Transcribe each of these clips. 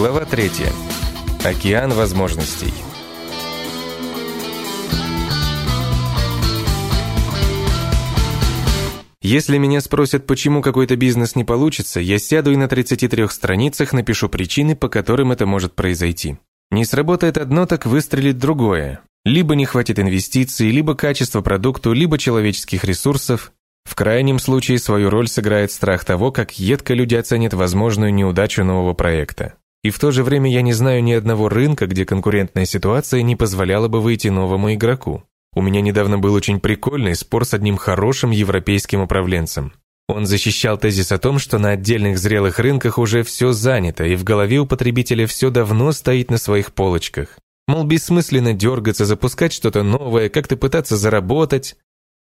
Глава 3. Океан возможностей. Если меня спросят, почему какой-то бизнес не получится, я сяду и на 33 страницах напишу причины, по которым это может произойти. Не сработает одно, так выстрелит другое. Либо не хватит инвестиций, либо качества продукту, либо человеческих ресурсов. В крайнем случае свою роль сыграет страх того, как едко люди оценят возможную неудачу нового проекта. И в то же время я не знаю ни одного рынка, где конкурентная ситуация не позволяла бы выйти новому игроку. У меня недавно был очень прикольный спор с одним хорошим европейским управленцем. Он защищал тезис о том, что на отдельных зрелых рынках уже все занято, и в голове у потребителя все давно стоит на своих полочках. Мол, бессмысленно дергаться, запускать что-то новое, как-то пытаться заработать.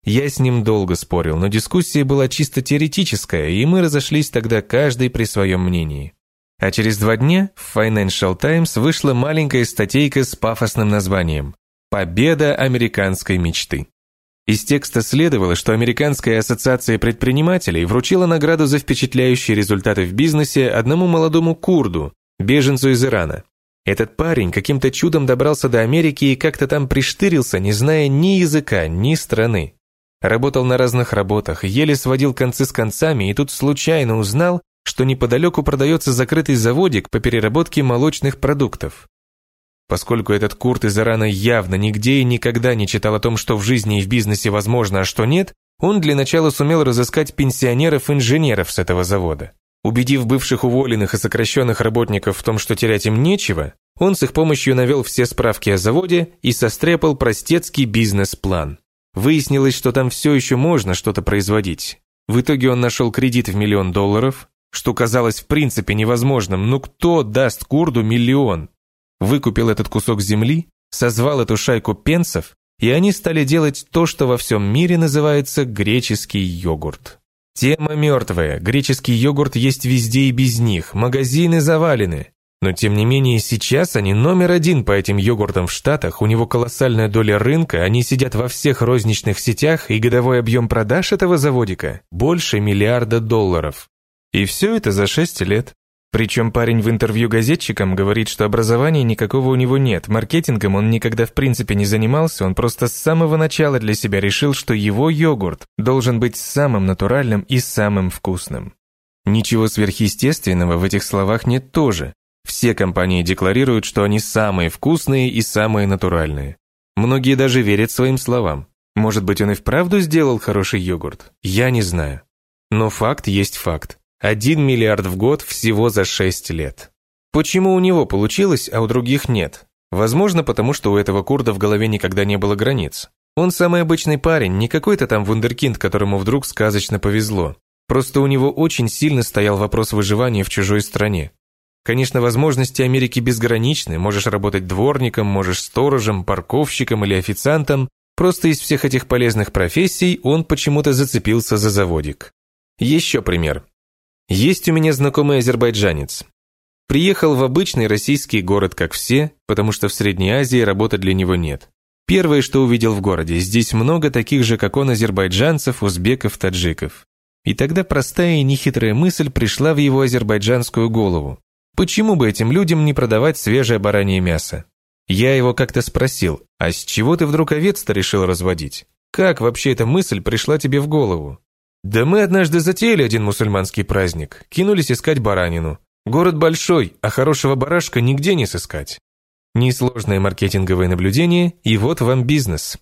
Я с ним долго спорил, но дискуссия была чисто теоретическая, и мы разошлись тогда каждый при своем мнении. А через два дня в Financial Times вышла маленькая статейка с пафосным названием «Победа американской мечты». Из текста следовало, что Американская ассоциация предпринимателей вручила награду за впечатляющие результаты в бизнесе одному молодому курду, беженцу из Ирана. Этот парень каким-то чудом добрался до Америки и как-то там приштырился, не зная ни языка, ни страны. Работал на разных работах, еле сводил концы с концами и тут случайно узнал, что неподалеку продается закрытый заводик по переработке молочных продуктов. Поскольку этот Курт из Ирана явно нигде и никогда не читал о том, что в жизни и в бизнесе возможно, а что нет, он для начала сумел разыскать пенсионеров-инженеров с этого завода. Убедив бывших уволенных и сокращенных работников в том, что терять им нечего, он с их помощью навел все справки о заводе и состряпал простецкий бизнес-план. Выяснилось, что там все еще можно что-то производить. В итоге он нашел кредит в миллион долларов, что казалось в принципе невозможным, ну кто даст курду миллион? Выкупил этот кусок земли, созвал эту шайку пенсов, и они стали делать то, что во всем мире называется греческий йогурт. Тема мертвая, греческий йогурт есть везде и без них, магазины завалены. Но тем не менее сейчас они номер один по этим йогуртам в Штатах, у него колоссальная доля рынка, они сидят во всех розничных сетях, и годовой объем продаж этого заводика больше миллиарда долларов. И все это за 6 лет. Причем парень в интервью газетчикам говорит, что образования никакого у него нет, маркетингом он никогда в принципе не занимался, он просто с самого начала для себя решил, что его йогурт должен быть самым натуральным и самым вкусным. Ничего сверхъестественного в этих словах нет тоже. Все компании декларируют, что они самые вкусные и самые натуральные. Многие даже верят своим словам. Может быть, он и вправду сделал хороший йогурт? Я не знаю. Но факт есть факт. 1 миллиард в год всего за 6 лет. Почему у него получилось, а у других нет? Возможно, потому что у этого курда в голове никогда не было границ. Он самый обычный парень, не какой-то там вундеркинд, которому вдруг сказочно повезло. Просто у него очень сильно стоял вопрос выживания в чужой стране. Конечно, возможности Америки безграничны, можешь работать дворником, можешь сторожем, парковщиком или официантом, просто из всех этих полезных профессий он почему-то зацепился за заводик. Еще пример. Есть у меня знакомый азербайджанец. Приехал в обычный российский город, как все, потому что в Средней Азии работы для него нет. Первое, что увидел в городе, здесь много таких же, как он, азербайджанцев, узбеков, таджиков. И тогда простая и нехитрая мысль пришла в его азербайджанскую голову. Почему бы этим людям не продавать свежее баранье мясо? Я его как-то спросил, а с чего ты вдруг овец-то решил разводить? Как вообще эта мысль пришла тебе в голову? Да мы однажды затеяли один мусульманский праздник, кинулись искать баранину. Город большой, а хорошего барашка нигде не сыскать. Несложное маркетинговое наблюдение, и вот вам бизнес.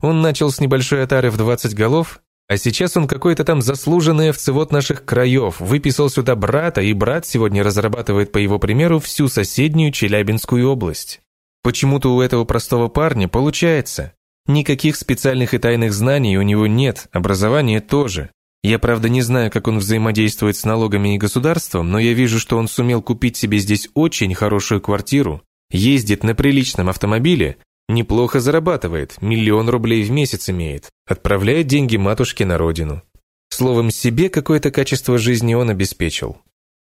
Он начал с небольшой отары в 20 голов, а сейчас он какой-то там заслуженный овцевод наших краев, выписал сюда брата, и брат сегодня разрабатывает по его примеру всю соседнюю Челябинскую область. Почему-то у этого простого парня получается. Никаких специальных и тайных знаний у него нет, образования тоже. Я, правда, не знаю, как он взаимодействует с налогами и государством, но я вижу, что он сумел купить себе здесь очень хорошую квартиру, ездит на приличном автомобиле, неплохо зарабатывает, миллион рублей в месяц имеет, отправляет деньги матушке на родину. Словом, себе какое-то качество жизни он обеспечил.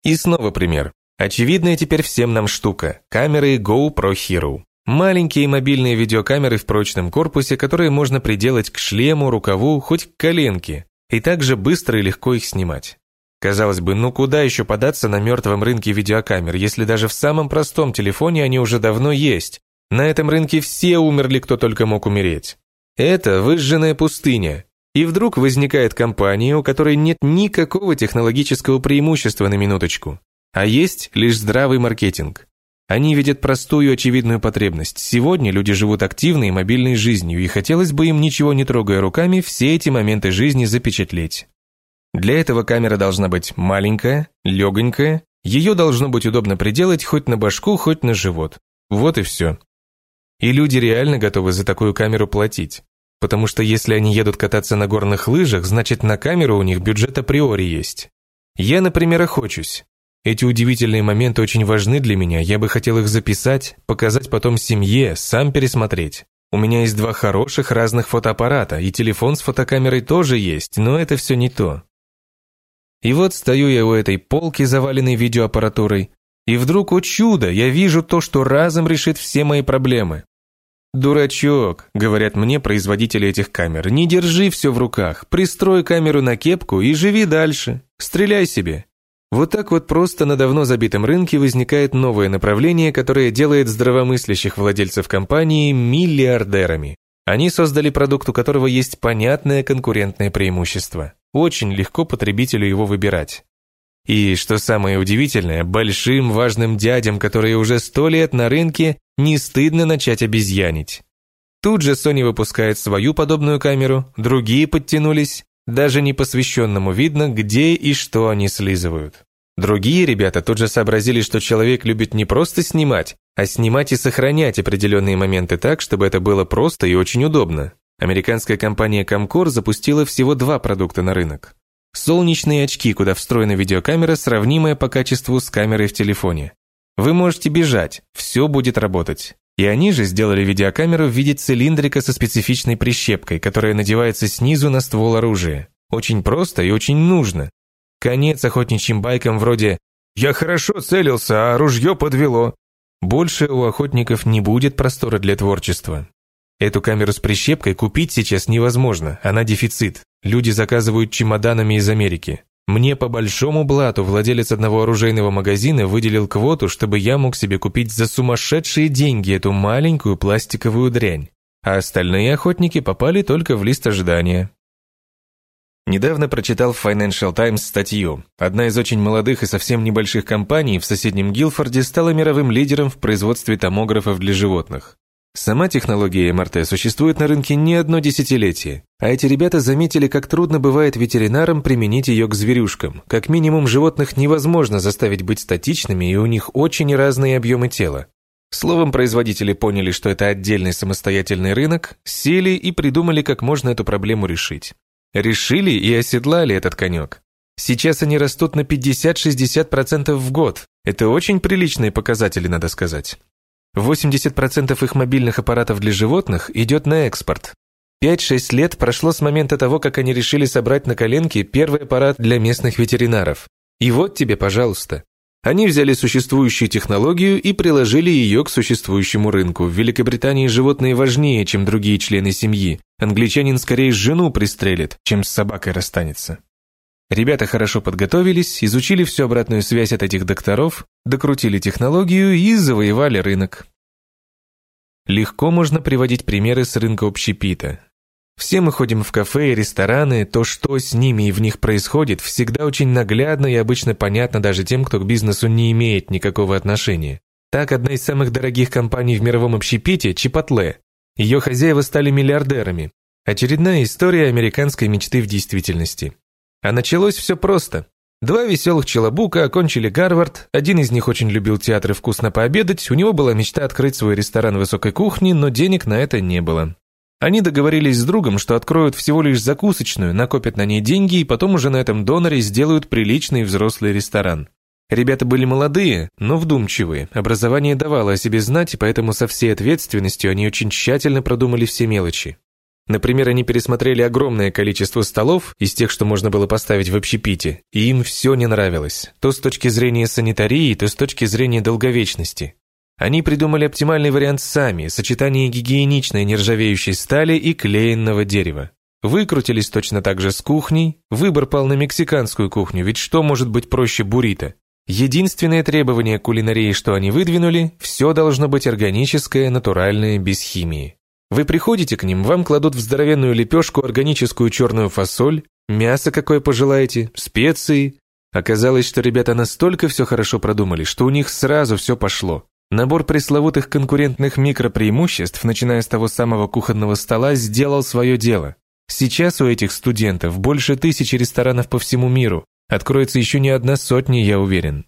И снова пример. Очевидная теперь всем нам штука – камеры GoPro Hero. Маленькие мобильные видеокамеры в прочном корпусе, которые можно приделать к шлему, рукаву, хоть к коленке, и также быстро и легко их снимать. Казалось бы, ну куда еще податься на мертвом рынке видеокамер, если даже в самом простом телефоне они уже давно есть? На этом рынке все умерли, кто только мог умереть. Это выжженная пустыня. И вдруг возникает компания, у которой нет никакого технологического преимущества на минуточку, а есть лишь здравый маркетинг. Они видят простую очевидную потребность. Сегодня люди живут активной и мобильной жизнью, и хотелось бы им, ничего не трогая руками, все эти моменты жизни запечатлеть. Для этого камера должна быть маленькая, легонькая, ее должно быть удобно приделать хоть на башку, хоть на живот. Вот и все. И люди реально готовы за такую камеру платить. Потому что если они едут кататься на горных лыжах, значит на камеру у них бюджет априори есть. Я, например, охочусь. Эти удивительные моменты очень важны для меня, я бы хотел их записать, показать потом семье, сам пересмотреть. У меня есть два хороших разных фотоаппарата, и телефон с фотокамерой тоже есть, но это все не то. И вот стою я у этой полки, заваленной видеоаппаратурой, и вдруг, о чудо, я вижу то, что разом решит все мои проблемы. «Дурачок», — говорят мне производители этих камер, «не держи все в руках, пристрой камеру на кепку и живи дальше, стреляй себе». Вот так вот просто на давно забитом рынке возникает новое направление, которое делает здравомыслящих владельцев компании миллиардерами. Они создали продукт, у которого есть понятное конкурентное преимущество. Очень легко потребителю его выбирать. И, что самое удивительное, большим важным дядям, которые уже сто лет на рынке, не стыдно начать обезьянить. Тут же Sony выпускает свою подобную камеру, другие подтянулись, даже непосвященному видно, где и что они слизывают. Другие ребята тут же сообразили, что человек любит не просто снимать, а снимать и сохранять определенные моменты так, чтобы это было просто и очень удобно. Американская компания Comcor запустила всего два продукта на рынок. Солнечные очки, куда встроена видеокамера, сравнимая по качеству с камерой в телефоне. Вы можете бежать, все будет работать. И они же сделали видеокамеру в виде цилиндрика со специфичной прищепкой, которая надевается снизу на ствол оружия. Очень просто и очень нужно. Конец охотничьим байкам вроде «Я хорошо целился, а ружье подвело». Больше у охотников не будет простора для творчества. Эту камеру с прищепкой купить сейчас невозможно, она дефицит. Люди заказывают чемоданами из Америки. Мне по большому блату владелец одного оружейного магазина выделил квоту, чтобы я мог себе купить за сумасшедшие деньги эту маленькую пластиковую дрянь. А остальные охотники попали только в лист ожидания. Недавно прочитал в Financial Times статью. Одна из очень молодых и совсем небольших компаний в соседнем Гилфорде стала мировым лидером в производстве томографов для животных. Сама технология МРТ существует на рынке не одно десятилетие, а эти ребята заметили, как трудно бывает ветеринарам применить ее к зверюшкам. Как минимум, животных невозможно заставить быть статичными, и у них очень разные объемы тела. Словом, производители поняли, что это отдельный самостоятельный рынок, сели и придумали, как можно эту проблему решить. Решили и оседлали этот конек. Сейчас они растут на 50-60% в год. Это очень приличные показатели, надо сказать. 80% их мобильных аппаратов для животных идет на экспорт. 5-6 лет прошло с момента того, как они решили собрать на коленке первый аппарат для местных ветеринаров. И вот тебе, пожалуйста. Они взяли существующую технологию и приложили ее к существующему рынку. В Великобритании животные важнее, чем другие члены семьи. Англичанин скорее жену пристрелит, чем с собакой расстанется. Ребята хорошо подготовились, изучили всю обратную связь от этих докторов, докрутили технологию и завоевали рынок. Легко можно приводить примеры с рынка общепита. Все мы ходим в кафе и рестораны, то, что с ними и в них происходит, всегда очень наглядно и обычно понятно даже тем, кто к бизнесу не имеет никакого отношения. Так, одна из самых дорогих компаний в мировом общепите – Чипотле. Ее хозяева стали миллиардерами. Очередная история американской мечты в действительности. А началось все просто. Два веселых челобука окончили Гарвард, один из них очень любил театр и вкусно пообедать, у него была мечта открыть свой ресторан высокой кухни, но денег на это не было. Они договорились с другом, что откроют всего лишь закусочную, накопят на ней деньги и потом уже на этом доноре сделают приличный взрослый ресторан. Ребята были молодые, но вдумчивые, образование давало о себе знать, и поэтому со всей ответственностью они очень тщательно продумали все мелочи. Например, они пересмотрели огромное количество столов из тех, что можно было поставить в общепите, и им все не нравилось, то с точки зрения санитарии, то с точки зрения долговечности. Они придумали оптимальный вариант сами – сочетание гигиеничной нержавеющей стали и клеенного дерева. Выкрутились точно так же с кухней, выбор пал на мексиканскую кухню, ведь что может быть проще буррито? Единственное требование кулинарии, что они выдвинули, все должно быть органическое, натуральное, без химии. Вы приходите к ним, вам кладут в здоровенную лепешку органическую черную фасоль, мясо какое пожелаете, специи. Оказалось, что ребята настолько все хорошо продумали, что у них сразу все пошло. Набор пресловутых конкурентных микропреимуществ, начиная с того самого кухонного стола, сделал свое дело. Сейчас у этих студентов больше тысячи ресторанов по всему миру. Откроется еще не одна сотня, я уверен.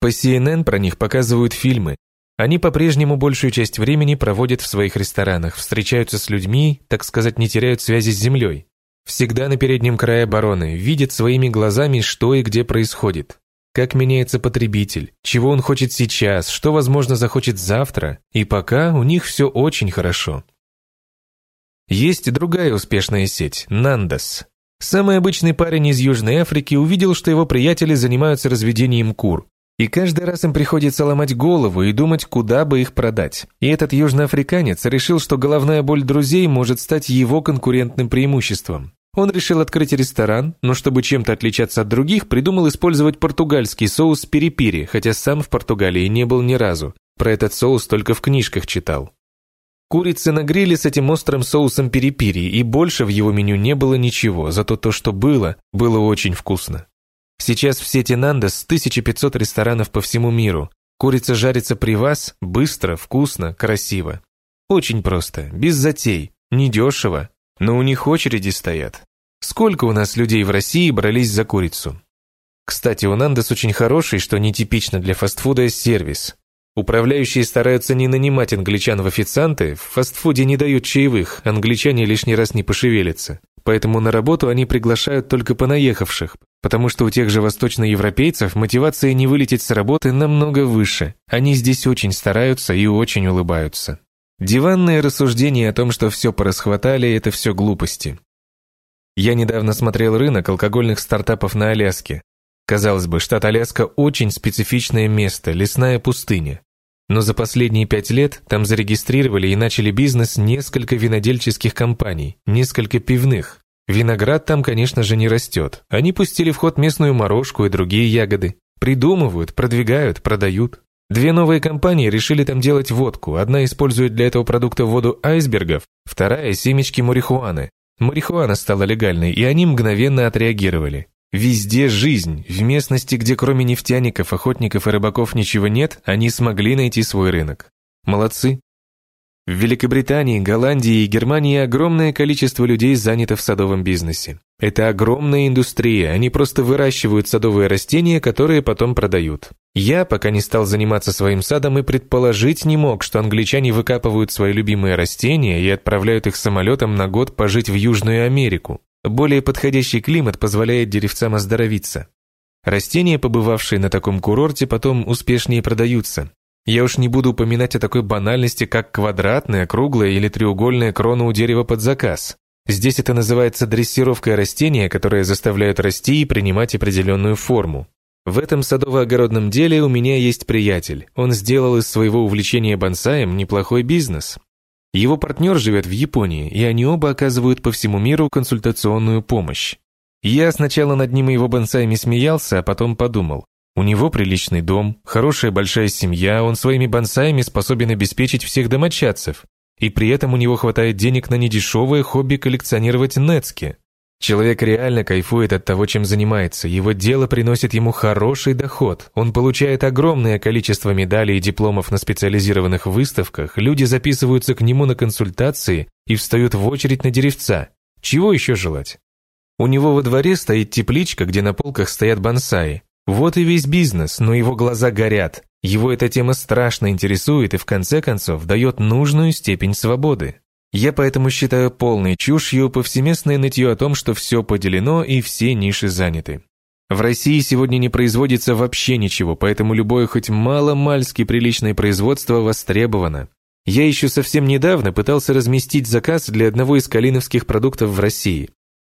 По CNN про них показывают фильмы, они по-прежнему большую часть времени проводят в своих ресторанах, встречаются с людьми, так сказать, не теряют связи с землей. Всегда на переднем крае обороны, видят своими глазами, что и где происходит. Как меняется потребитель, чего он хочет сейчас, что, возможно, захочет завтра, и пока у них все очень хорошо. Есть другая успешная сеть – Нандас. Самый обычный парень из Южной Африки увидел, что его приятели занимаются разведением кур, и каждый раз им приходится ломать голову и думать, куда бы их продать. И этот южноафриканец решил, что головная боль друзей может стать его конкурентным преимуществом. Он решил открыть ресторан, но чтобы чем-то отличаться от других, придумал использовать португальский соус перепири, хотя сам в Португалии не был ни разу. Про этот соус только в книжках читал. Курицы на гриле с этим острым соусом перепири, и больше в его меню не было ничего, зато то, что было, было очень вкусно. Сейчас в сети Нандес 1500 ресторанов по всему миру. Курица жарится при вас быстро, вкусно, красиво. Очень просто, без затей, недешево, но у них очереди стоят. Сколько у нас людей в России брались за курицу? Кстати, у Нандес очень хороший, что нетипично для фастфуда, сервис. Управляющие стараются не нанимать англичан в официанты, в фастфуде не дают чаевых, англичане лишний раз не пошевелятся. Поэтому на работу они приглашают только понаехавших, потому что у тех же восточноевропейцев мотивация не вылететь с работы намного выше. Они здесь очень стараются и очень улыбаются. Диванные рассуждения о том, что все порасхватали, это все глупости. Я недавно смотрел рынок алкогольных стартапов на Аляске. Казалось бы, штат Аляска очень специфичное место, лесная пустыня. Но за последние пять лет там зарегистрировали и начали бизнес несколько винодельческих компаний, несколько пивных. Виноград там, конечно же, не растет. Они пустили в ход местную морожку и другие ягоды. Придумывают, продвигают, продают. Две новые компании решили там делать водку. Одна использует для этого продукта воду айсбергов, вторая – семечки марихуаны. Марихуана стала легальной, и они мгновенно отреагировали. Везде жизнь. В местности, где кроме нефтяников, охотников и рыбаков ничего нет, они смогли найти свой рынок. Молодцы. В Великобритании, Голландии и Германии огромное количество людей занято в садовом бизнесе. Это огромная индустрия, они просто выращивают садовые растения, которые потом продают. Я, пока не стал заниматься своим садом, и предположить не мог, что англичане выкапывают свои любимые растения и отправляют их самолетом на год пожить в Южную Америку. Более подходящий климат позволяет деревцам оздоровиться. Растения, побывавшие на таком курорте, потом успешнее продаются. Я уж не буду упоминать о такой банальности, как квадратная, круглая или треугольная крона у дерева под заказ. Здесь это называется дрессировкой растения, которое заставляют расти и принимать определенную форму. В этом садово-огородном деле у меня есть приятель. Он сделал из своего увлечения бонсаем неплохой бизнес. Его партнер живет в Японии, и они оба оказывают по всему миру консультационную помощь. Я сначала над ним и его бонсаями смеялся, а потом подумал. У него приличный дом, хорошая большая семья, он своими бонсаями способен обеспечить всех домочадцев. И при этом у него хватает денег на недешевое хобби коллекционировать нецки. Человек реально кайфует от того, чем занимается. Его дело приносит ему хороший доход. Он получает огромное количество медалей и дипломов на специализированных выставках. Люди записываются к нему на консультации и встают в очередь на деревца. Чего еще желать? У него во дворе стоит тепличка, где на полках стоят бонсаи. Вот и весь бизнес, но его глаза горят. Его эта тема страшно интересует и в конце концов дает нужную степень свободы. Я поэтому считаю полной чушью повсеместное нытье о том, что все поделено и все ниши заняты. В России сегодня не производится вообще ничего, поэтому любое хоть мало-мальски приличное производство востребовано. Я еще совсем недавно пытался разместить заказ для одного из калиновских продуктов в России.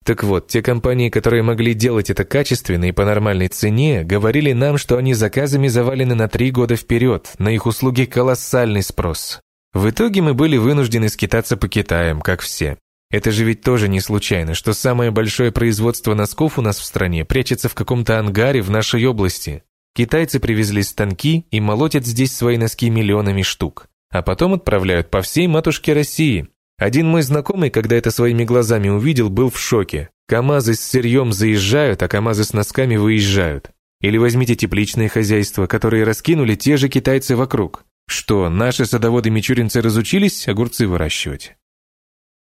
Так вот, те компании, которые могли делать это качественно и по нормальной цене, говорили нам, что они заказами завалены на три года вперед, на их услуги колоссальный спрос. В итоге мы были вынуждены скитаться по Китаям, как все. Это же ведь тоже не случайно, что самое большое производство носков у нас в стране прячется в каком-то ангаре в нашей области. Китайцы привезли станки и молотят здесь свои носки миллионами штук, а потом отправляют по всей матушке России. Один мой знакомый, когда это своими глазами увидел, был в шоке. КАМАЗы с сырьем заезжают, а КАМАЗы с носками выезжают. Или возьмите тепличные хозяйства, которые раскинули те же китайцы вокруг. Что, наши садоводы-мичуринцы разучились огурцы выращивать?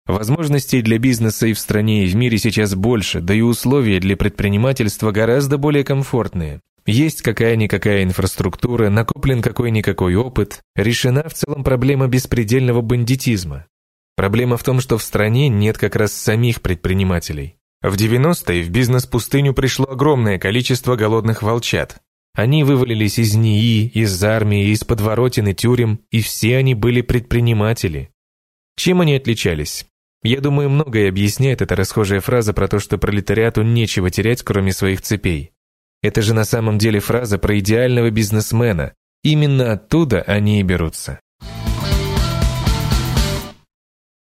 Возможностей для бизнеса и в стране, и в мире сейчас больше, да и условия для предпринимательства гораздо более комфортные. Есть какая-никакая инфраструктура, накоплен какой-никакой опыт, решена в целом проблема беспредельного бандитизма. Проблема в том, что в стране нет как раз самих предпринимателей. В 90-е в бизнес-пустыню пришло огромное количество голодных волчат. Они вывалились из НИИ, из армии, из подворотен и тюрем, и все они были предприниматели. Чем они отличались? Я думаю, многое объясняет эта расхожая фраза про то, что пролетариату нечего терять, кроме своих цепей. Это же на самом деле фраза про идеального бизнесмена. Именно оттуда они и берутся.